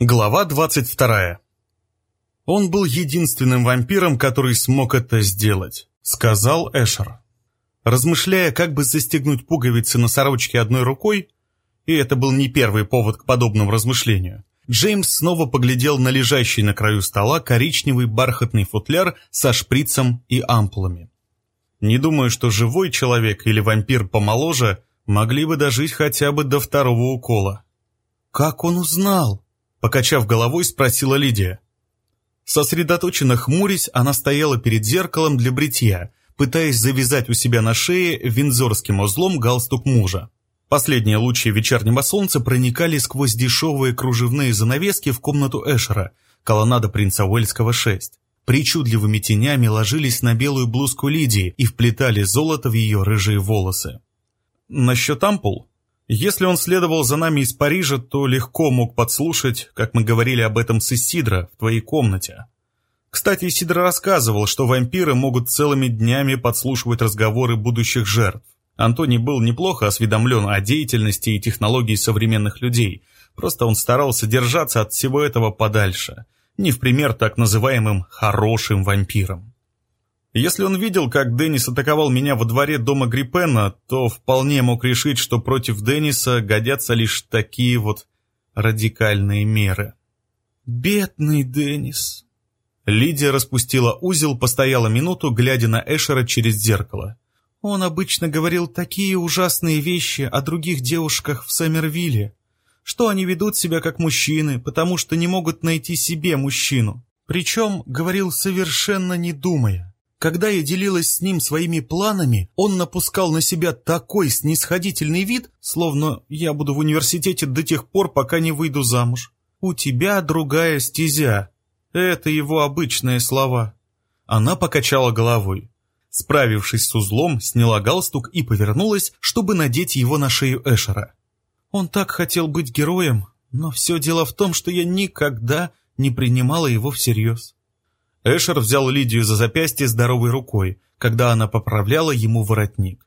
Глава 22. «Он был единственным вампиром, который смог это сделать», — сказал Эшер. Размышляя, как бы застегнуть пуговицы на сорочке одной рукой, и это был не первый повод к подобному размышлению, Джеймс снова поглядел на лежащий на краю стола коричневый бархатный футляр со шприцем и ампулами. Не думаю, что живой человек или вампир помоложе могли бы дожить хотя бы до второго укола. «Как он узнал?» Покачав головой, спросила Лидия. Сосредоточенно хмурясь, она стояла перед зеркалом для бритья, пытаясь завязать у себя на шее винзорским узлом галстук мужа. Последние лучи вечернего солнца проникали сквозь дешевые кружевные занавески в комнату Эшера, колоннада принца Уэльского 6. Причудливыми тенями ложились на белую блузку Лидии и вплетали золото в ее рыжие волосы. Насчет ампул если он следовал за нами из Парижа, то легко мог подслушать, как мы говорили об этом с Исидро в твоей комнате. Кстати, Исидро рассказывал, что вампиры могут целыми днями подслушивать разговоры будущих жертв. Антоний был неплохо осведомлен о деятельности и технологии современных людей, просто он старался держаться от всего этого подальше, не в пример так называемым «хорошим вампирам». Если он видел, как Деннис атаковал меня во дворе дома Гриппена, то вполне мог решить, что против Денниса годятся лишь такие вот радикальные меры. «Бедный Деннис!» Лидия распустила узел, постояла минуту, глядя на Эшера через зеркало. Он обычно говорил такие ужасные вещи о других девушках в Сомервилле, что они ведут себя как мужчины, потому что не могут найти себе мужчину. Причем говорил совершенно не думая. Когда я делилась с ним своими планами, он напускал на себя такой снисходительный вид, словно я буду в университете до тех пор, пока не выйду замуж. «У тебя другая стезя». Это его обычные слова. Она покачала головой. Справившись с узлом, сняла галстук и повернулась, чтобы надеть его на шею Эшера. Он так хотел быть героем, но все дело в том, что я никогда не принимала его всерьез. Эшер взял Лидию за запястье здоровой рукой, когда она поправляла ему воротник.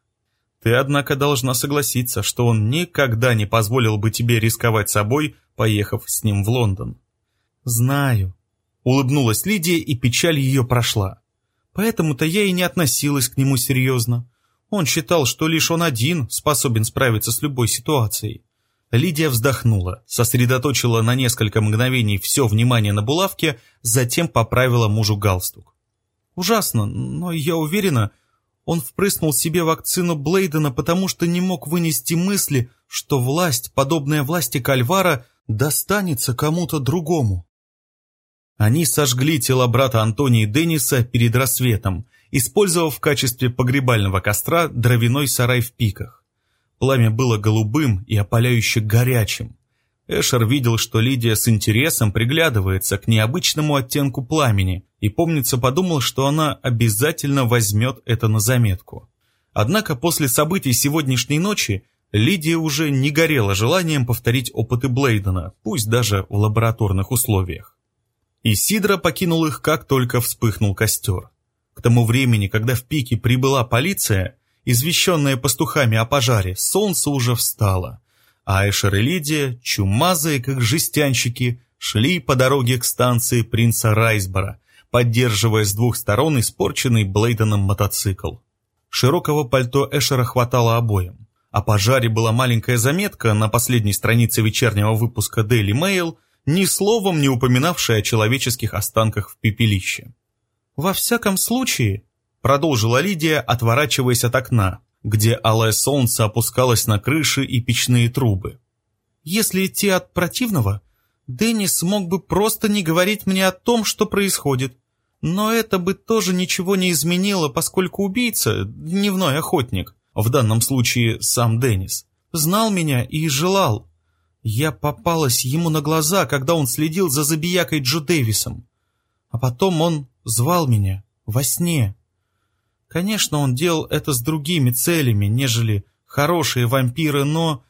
«Ты, однако, должна согласиться, что он никогда не позволил бы тебе рисковать собой, поехав с ним в Лондон». «Знаю», — улыбнулась Лидия, и печаль ее прошла. «Поэтому-то я и не относилась к нему серьезно. Он считал, что лишь он один способен справиться с любой ситуацией. Лидия вздохнула, сосредоточила на несколько мгновений все внимание на булавке, затем поправила мужу галстук. «Ужасно, но я уверена, он впрыснул себе вакцину Блейдена, потому что не мог вынести мысли, что власть, подобная власти Кальвара, достанется кому-то другому». Они сожгли тело брата Антонии Денниса перед рассветом, использовав в качестве погребального костра дровяной сарай в пиках. Пламя было голубым и опаляюще горячим. Эшер видел, что Лидия с интересом приглядывается к необычному оттенку пламени и, помнится, подумал, что она обязательно возьмет это на заметку. Однако после событий сегодняшней ночи Лидия уже не горела желанием повторить опыты Блейдена, пусть даже в лабораторных условиях. И Сидра покинул их, как только вспыхнул костер. К тому времени, когда в пике прибыла полиция, Извещенные пастухами о пожаре, солнце уже встало, а Эшер и Лидия, чумазые как жестянщики, шли по дороге к станции принца Райсбора, поддерживая с двух сторон испорченный Блейденом мотоцикл. Широкого пальто Эшера хватало обоим. О пожаре была маленькая заметка на последней странице вечернего выпуска Daily Mail, ни словом не упоминавшая о человеческих останках в пепелище. «Во всяком случае», Продолжила Лидия, отворачиваясь от окна, где алое солнце опускалось на крыши и печные трубы. «Если идти от противного, Деннис мог бы просто не говорить мне о том, что происходит. Но это бы тоже ничего не изменило, поскольку убийца, дневной охотник, в данном случае сам Деннис, знал меня и желал. Я попалась ему на глаза, когда он следил за забиякой Джо Дэвисом. А потом он звал меня во сне. Конечно, он делал это с другими целями, нежели хорошие вампиры, но...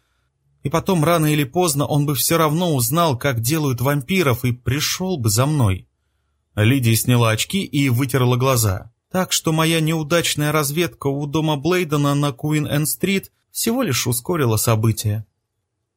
И потом, рано или поздно, он бы все равно узнал, как делают вампиров, и пришел бы за мной. Лидия сняла очки и вытерла глаза. Так что моя неудачная разведка у дома Блейдена на Куин-Энн-Стрит всего лишь ускорила события.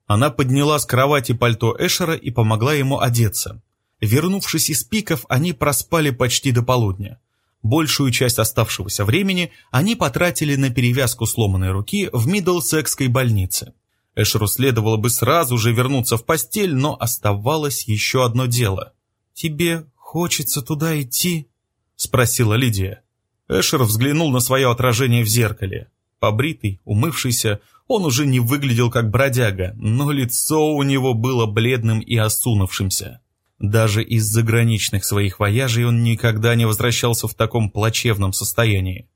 Она подняла с кровати пальто Эшера и помогла ему одеться. Вернувшись из пиков, они проспали почти до полудня. Большую часть оставшегося времени они потратили на перевязку сломанной руки в Миддлсекской больнице. Эшеру следовало бы сразу же вернуться в постель, но оставалось еще одно дело. «Тебе хочется туда идти?» — спросила Лидия. Эшер взглянул на свое отражение в зеркале. Побритый, умывшийся, он уже не выглядел как бродяга, но лицо у него было бледным и осунувшимся. Даже из заграничных своих вояжей он никогда не возвращался в таком плачевном состоянии.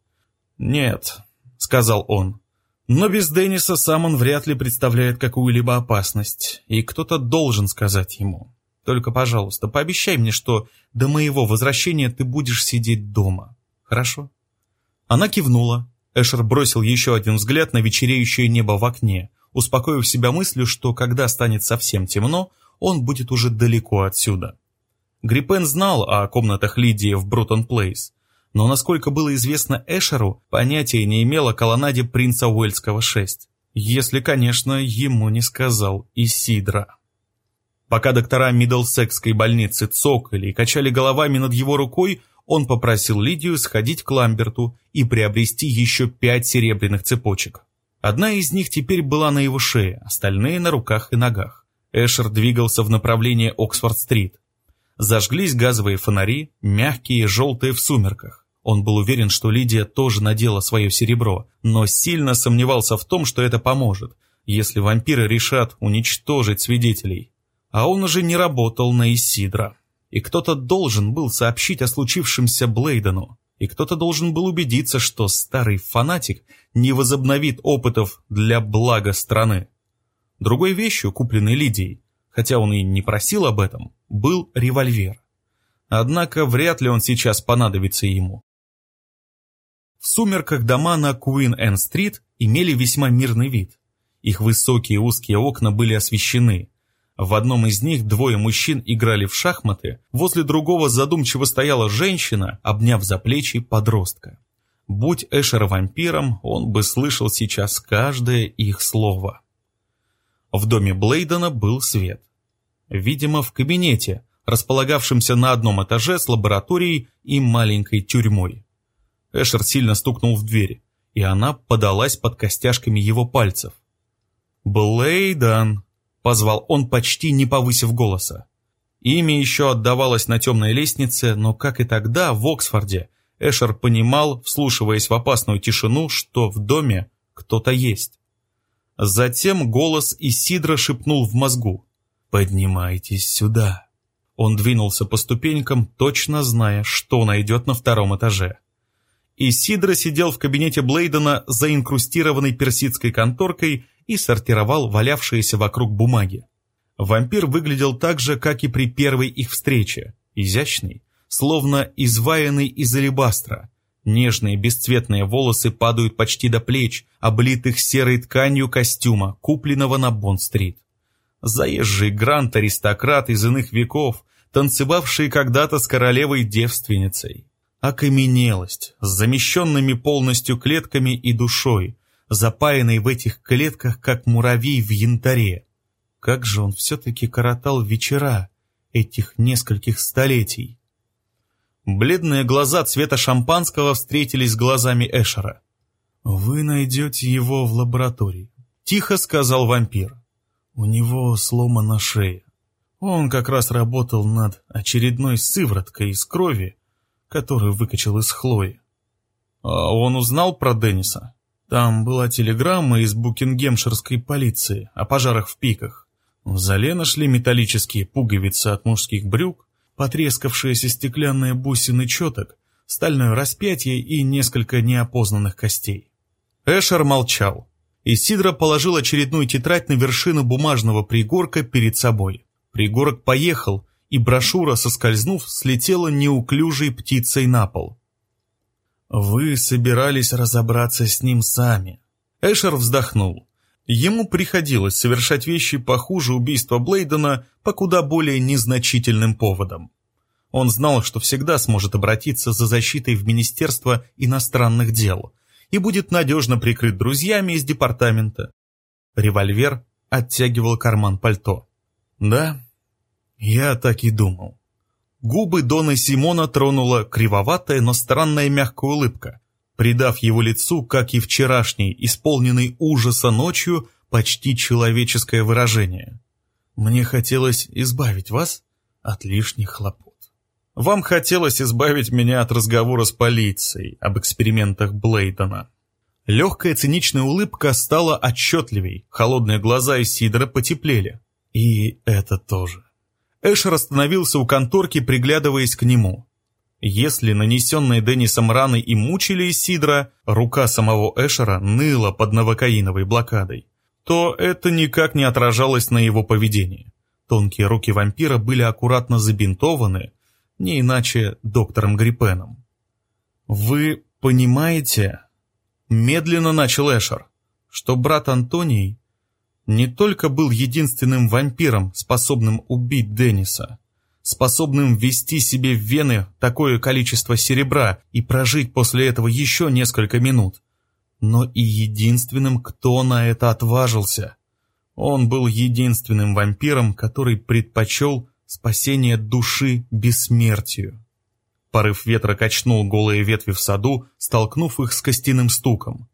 «Нет», — сказал он, — «но без Денниса сам он вряд ли представляет какую-либо опасность, и кто-то должен сказать ему. Только, пожалуйста, пообещай мне, что до моего возвращения ты будешь сидеть дома. Хорошо?» Она кивнула. Эшер бросил еще один взгляд на вечереющее небо в окне, успокоив себя мыслью, что когда станет совсем темно, он будет уже далеко отсюда. Гриппен знал о комнатах Лидии в Брутон Плейс, но, насколько было известно Эшеру, понятия не имел о колоннаде принца Уэльского 6. Если, конечно, ему не сказал Исидра. Пока доктора Миддлсекской больницы цокали и качали головами над его рукой, он попросил Лидию сходить к Ламберту и приобрести еще пять серебряных цепочек. Одна из них теперь была на его шее, остальные на руках и ногах. Эшер двигался в направлении Оксфорд-стрит. Зажглись газовые фонари, мягкие, желтые в сумерках. Он был уверен, что Лидия тоже надела свое серебро, но сильно сомневался в том, что это поможет, если вампиры решат уничтожить свидетелей. А он уже не работал на Исидра. И кто-то должен был сообщить о случившемся Блейдену. И кто-то должен был убедиться, что старый фанатик не возобновит опытов для блага страны. Другой вещью, купленной Лидией, хотя он и не просил об этом, был револьвер. Однако вряд ли он сейчас понадобится ему. В сумерках дома на Куин-Энн-стрит имели весьма мирный вид. Их высокие узкие окна были освещены. В одном из них двое мужчин играли в шахматы, возле другого задумчиво стояла женщина, обняв за плечи подростка. Будь Эшер вампиром, он бы слышал сейчас каждое их слово. В доме Блейдена был свет. Видимо, в кабинете, располагавшемся на одном этаже с лабораторией и маленькой тюрьмой. Эшер сильно стукнул в дверь, и она подалась под костяшками его пальцев. «Блейден!» — позвал он, почти не повысив голоса. Имя еще отдавалось на темной лестнице, но, как и тогда, в Оксфорде, Эшер понимал, вслушиваясь в опасную тишину, что в доме кто-то есть. Затем голос Исидра шепнул в мозгу. «Поднимайтесь сюда». Он двинулся по ступенькам, точно зная, что найдет на втором этаже. Исидра сидел в кабинете Блейдена за инкрустированной персидской конторкой и сортировал валявшиеся вокруг бумаги. Вампир выглядел так же, как и при первой их встрече, изящный, словно изваянный из алебастра, Нежные бесцветные волосы падают почти до плеч, облитых серой тканью костюма, купленного на Бонд-стрит. Заезжий грант-аристократ из иных веков, танцевавший когда-то с королевой-девственницей. Окаменелость, с замещенными полностью клетками и душой, запаянной в этих клетках, как муравей в янтаре. Как же он все-таки коротал вечера этих нескольких столетий. Бледные глаза цвета шампанского встретились с глазами Эшера. «Вы найдете его в лаборатории», — тихо сказал вампир. «У него сломана шея. Он как раз работал над очередной сывороткой из крови, которую выкачал из Хлои. А он узнал про Денниса? Там была телеграмма из букингемширской полиции о пожарах в пиках. В зале нашли металлические пуговицы от мужских брюк, потрескавшиеся стеклянные бусины четок, стальное распятие и несколько неопознанных костей. Эшер молчал, и Сидра положил очередную тетрадь на вершину бумажного пригорка перед собой. Пригорок поехал, и брошюра, соскользнув, слетела неуклюжей птицей на пол. «Вы собирались разобраться с ним сами». Эшер вздохнул. Ему приходилось совершать вещи похуже убийства Блейдена по куда более незначительным поводам. Он знал, что всегда сможет обратиться за защитой в Министерство иностранных дел и будет надежно прикрыт друзьями из департамента. Револьвер оттягивал карман пальто. «Да, я так и думал». Губы Дона Симона тронула кривоватая, но странная мягкая улыбка, придав его лицу, как и вчерашней, исполненной ужаса ночью, почти человеческое выражение. «Мне хотелось избавить вас от лишних хлопот». «Вам хотелось избавить меня от разговора с полицией об экспериментах Блейдена». Легкая циничная улыбка стала отчетливей, холодные глаза Исидора потеплели. И это тоже. Эшер остановился у конторки, приглядываясь к нему. Если нанесенные Деннисом раны и мучили Исидра, рука самого Эшера ныла под новокаиновой блокадой, то это никак не отражалось на его поведении. Тонкие руки вампира были аккуратно забинтованы, не иначе доктором Гриппеном. «Вы понимаете?» — медленно начал Эшер, что брат Антоний не только был единственным вампиром, способным убить Денниса, способным ввести себе в вены такое количество серебра и прожить после этого еще несколько минут, но и единственным, кто на это отважился. Он был единственным вампиром, который предпочел спасение души бессмертию. Порыв ветра качнул голые ветви в саду, столкнув их с костяным стуком.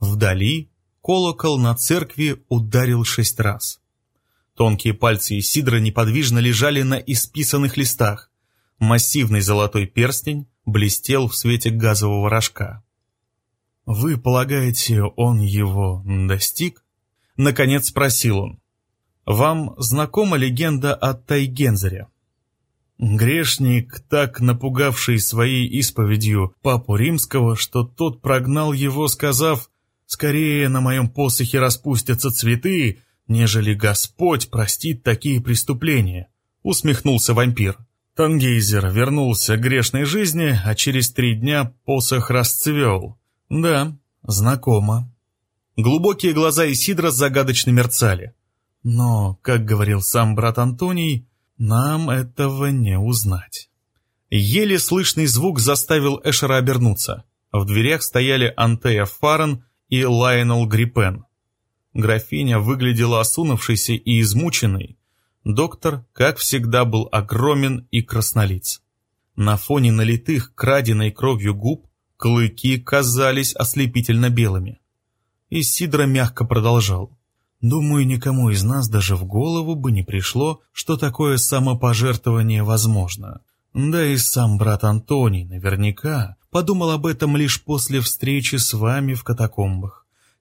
Вдали колокол на церкви ударил шесть раз. Тонкие пальцы Исидра неподвижно лежали на исписанных листах. Массивный золотой перстень блестел в свете газового рожка. «Вы полагаете, он его достиг?» Наконец спросил он. «Вам знакома легенда о Тайгензере?» Грешник, так напугавший своей исповедью папу римского, что тот прогнал его, сказав «Скорее на моем посохе распустятся цветы, нежели Господь простит такие преступления», — усмехнулся вампир. Тангейзер вернулся к грешной жизни, а через три дня посох расцвел. Да, знакомо. Глубокие глаза Исидра загадочно мерцали. Но, как говорил сам брат Антоний, нам этого не узнать. Еле слышный звук заставил Эшера обернуться. В дверях стояли Антея Фарен и Лайонел Гриппен. Графиня выглядела осунувшейся и измученной. Доктор, как всегда, был огромен и краснолиц. На фоне налитых краденой кровью губ клыки казались ослепительно белыми. И Сидра мягко продолжал. «Думаю, никому из нас даже в голову бы не пришло, что такое самопожертвование возможно. Да и сам брат Антоний наверняка подумал об этом лишь после встречи с вами в катакомбах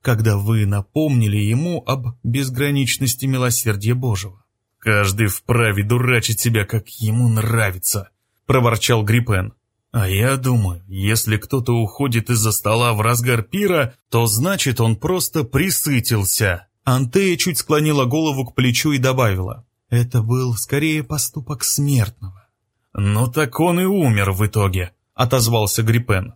когда вы напомнили ему об безграничности милосердия Божьего. «Каждый вправе дурачить себя, как ему нравится», — проворчал Гриппен. «А я думаю, если кто-то уходит из-за стола в разгар пира, то значит он просто присытился». Антея чуть склонила голову к плечу и добавила. «Это был скорее поступок смертного». «Ну так он и умер в итоге», — отозвался Гриппен.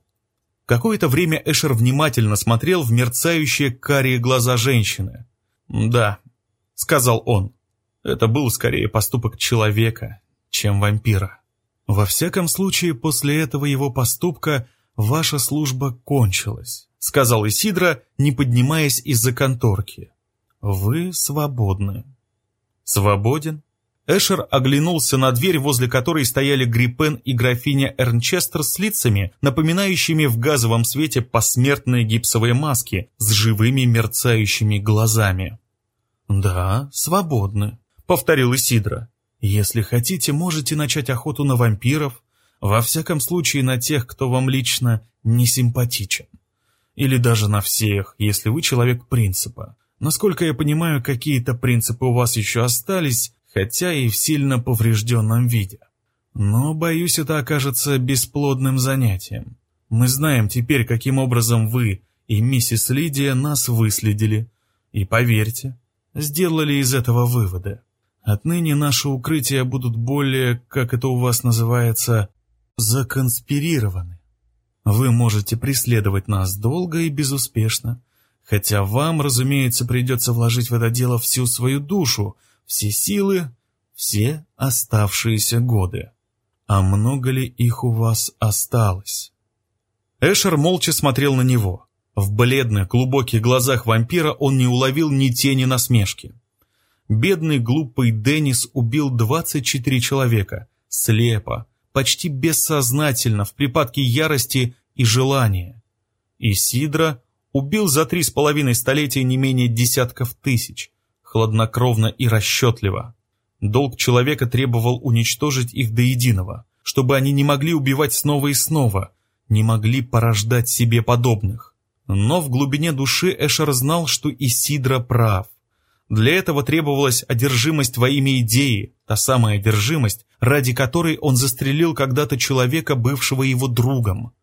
Какое-то время Эшер внимательно смотрел в мерцающие карие глаза женщины. «Да», — сказал он, — «это был скорее поступок человека, чем вампира. Во всяком случае, после этого его поступка ваша служба кончилась», — сказал Исидра, не поднимаясь из-за конторки. «Вы свободны». «Свободен?» Эшер оглянулся на дверь, возле которой стояли Гриппен и графиня Эрнчестер с лицами, напоминающими в газовом свете посмертные гипсовые маски с живыми мерцающими глазами. «Да, свободны», — повторил Исидра. «Если хотите, можете начать охоту на вампиров, во всяком случае на тех, кто вам лично не симпатичен. Или даже на всех, если вы человек принципа. Насколько я понимаю, какие-то принципы у вас еще остались, хотя и в сильно поврежденном виде. Но, боюсь, это окажется бесплодным занятием. Мы знаем теперь, каким образом вы и миссис Лидия нас выследили. И поверьте, сделали из этого выводы. Отныне наши укрытия будут более, как это у вас называется, законспирированы. Вы можете преследовать нас долго и безуспешно, хотя вам, разумеется, придется вложить в это дело всю свою душу, все силы, все оставшиеся годы. А много ли их у вас осталось? Эшер молча смотрел на него. В бледных, глубоких глазах вампира он не уловил ни тени насмешки. Бедный глупый Деннис убил 24 человека, слепо, почти бессознательно, в припадке ярости и желания. И Сидра убил за три с половиной столетия не менее десятков тысяч, хладнокровно и расчетливо. Долг человека требовал уничтожить их до единого, чтобы они не могли убивать снова и снова, не могли порождать себе подобных. Но в глубине души Эшер знал, что Исидра прав. Для этого требовалась одержимость во имя идеи, та самая одержимость, ради которой он застрелил когда-то человека, бывшего его другом.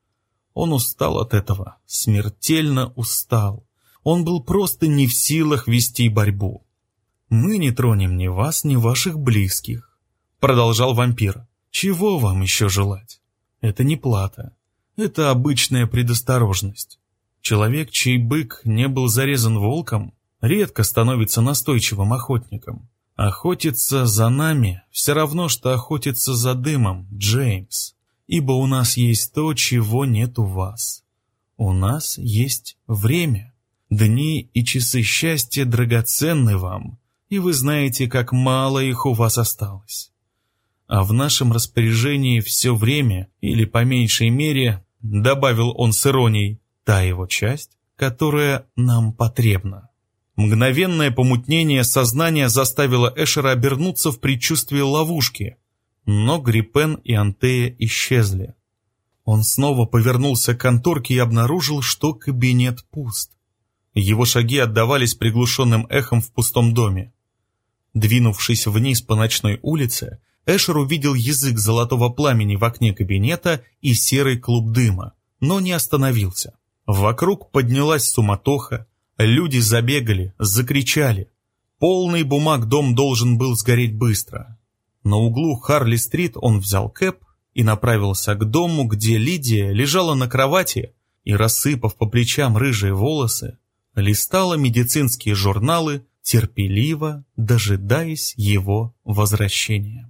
Он устал от этого, смертельно устал. Он был просто не в силах вести борьбу. «Мы не тронем ни вас, ни ваших близких», — продолжал вампир. «Чего вам еще желать? Это не плата. Это обычная предосторожность. Человек, чей бык не был зарезан волком, редко становится настойчивым охотником. Охотиться за нами все равно, что охотиться за дымом, Джеймс, ибо у нас есть то, чего нет у вас. У нас есть время. Дни и часы счастья драгоценны вам, и вы знаете, как мало их у вас осталось. А в нашем распоряжении все время, или по меньшей мере, добавил он с иронией, та его часть, которая нам потребна. Мгновенное помутнение сознания заставило Эшера обернуться в предчувствие ловушки, но Гриппен и Антея исчезли. Он снова повернулся к конторке и обнаружил, что кабинет пуст. Его шаги отдавались приглушенным эхом в пустом доме. Двинувшись вниз по ночной улице, Эшер увидел язык золотого пламени в окне кабинета и серый клуб дыма, но не остановился. Вокруг поднялась суматоха, люди забегали, закричали. Полный бумаг дом должен был сгореть быстро. На углу Харли-стрит он взял кэп и направился к дому, где Лидия лежала на кровати и, рассыпав по плечам рыжие волосы, листала медицинские журналы терпеливо дожидаясь его возвращения.